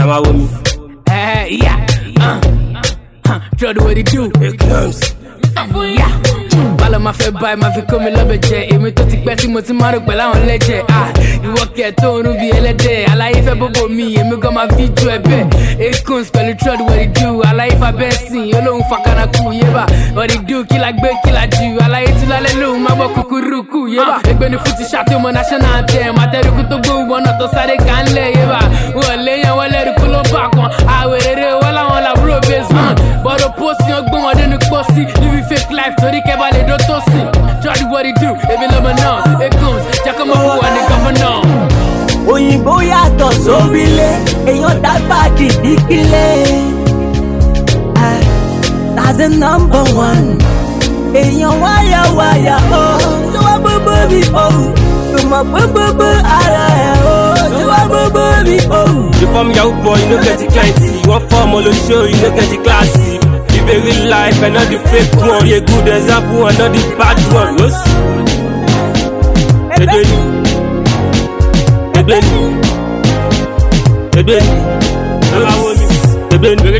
Now I with Hey, yeah. Uh, uh, draw the way they do. It comes. Uh, yeah. Bala ma fẹ́ báyìí, ma fi kó mi lọ́bẹ̀ jẹ. Èmi tó ti pẹ́ tí mo ti máa rò pẹ̀lú àwọn lẹ́jẹ̀. Ah, ìwọ kẹ̀ tó orun bíi ẹlẹ́dẹ̀. Aláyé fẹ́ bóbó mi, èmi gan ma fi ju ẹbẹ̀. Akons pẹ̀lú trọ́ọ̀dù wẹ̀ dídú. Aláyé fa bẹ́ẹ̀ sìn, olóhùn fakana kù yébà. Wẹ̀dí dú kí la gbé kí la jù. Aláyé tú lálẹ́ lóhùn máa gbọ́ kúkúrú kù yébà. Ẹgbẹ́ ni fún ti ṣàtúmọ̀ national anthem. Àtẹ̀rùkú tó gbóhùn bọ́nà tó sáré kan ìdíkílẹ̀ àti ah, nọ́mbà wán èèyàn wáyà wáyà ó tí wọ́n gbogbo mi ó tòmọ̀ gbogbo ara ẹ̀ ó tí wọ́n gbogbo mi ó. you form yahoo boy no get plenty wọ́n fọ́ọ̀mù olóṣèlú no get kíláàsì live a real life and not the fake one a good example and not the bad one.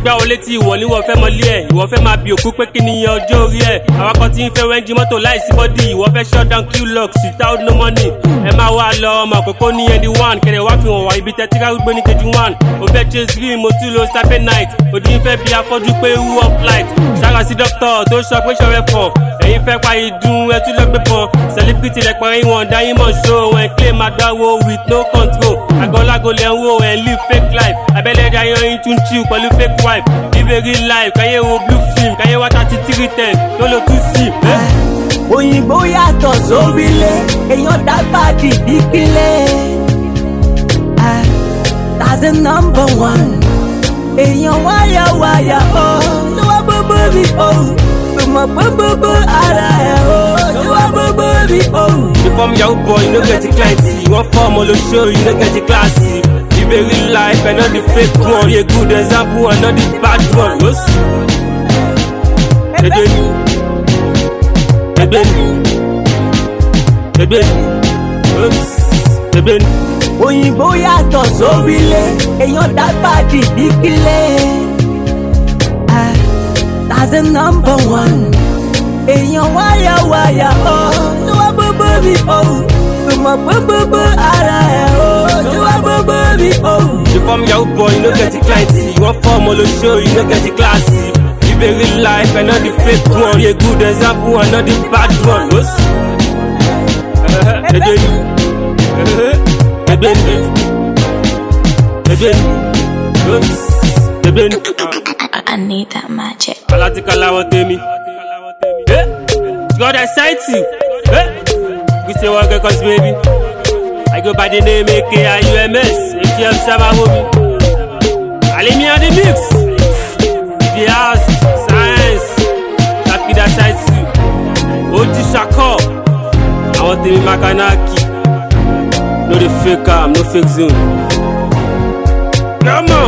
gbá wọlé tí ìwọ ni wọ́n fẹ́ mọlé ẹ̀ ìwọ fẹ́ máa bí òkú pé kí ni iye ọjọ́ orí ẹ̀ àwọn kan ti ń fẹ́ wẹ́ńjì mọ́tò láìsí bọ́dì ìwọ fẹ́ shutdown qlox without no money ẹ máa wá lọ ọmọ àkókò ní ẹni one kẹrẹ wá fi hàn wá ibi tẹ́tí káwé gbé ní kejì one ó fẹ́ chase green mo tún lo saturday night òdì ń fẹ́ bí afọ́jú pé who up light ṣára sí dókítà tó sọ pé ṣọrẹ fọ̀ ẹ̀yin fẹ́ pa ìdun ẹtú lọ́gbẹ́ Celebrity sẹ́líbítì rẹ̀ pọ̀n ìwọ̀n dáyín mọ̀ ṣó ẹ̀ claim àgbáwo with no control àgọ́lágo lẹ̀ ń wo ẹ̀ live fake life abẹ́lẹ̀ rẹ̀ ayọ̀ yín tún chill pẹ̀lú fake wife live a real life káyé wo blue film káyé wá thirty three ten ló lo two sim. òyìnbó yàtọ̀ sórílẹ̀ èèyàn dábàá dìbí pínlẹ̀ that's the number one èèyàn wáyà wáyà oh, ó lọ́wọ́ gbogbo mi ó. Oh mọ̀ pé gbogbo ara ẹ̀ o ṣé wá gbogbo mi òun. Reform young boy no get client, wọ́n fọ́ ọmọ lóṣooṣù no get class. You be real life and not the fake one, a good example and not the bad one. Lọ́sì. Ẹgbẹ́ ni. Ẹgbẹ́ ni. Ẹgbẹ́ ni. Ẹgbẹ́ ni. Òyìnbó yàtọ̀ sórílẹ̀, èèyàn dá pàdé nípínlẹ̀. that's the number one. Èèyàn wáyà wáyà ọ́, tí wọ́n gbogbo mi ọ́, tòmọ̀ gbogbo ara ẹ̀ ọ́, tí wọ́n gbogbo mi ọ́. Ṣé fọ́ọ̀mù yahoo boy no get formal, Ìwọ́n fọ́ọ̀mù olóṣèlú no get classy. Live a real life and not the fake one. A good example and not the bad one. Lọ́sì. Ẹ̀dẹ̀ eh, eh. ni. Ẹ̀dẹ̀ eh, ni. ṣe I need that magic. Kọ́lá ti kọ́ láwọ́ tèmi. Eh? God excite you. You say one girl cause baby. I go by the name AKIUMS. ATM server Ali. Alimi on the mix. The house, science. Happy that sights you. Oti Shako. Àwọn tèmi Makanaki. No the fake arm, no fake zoom. Come on.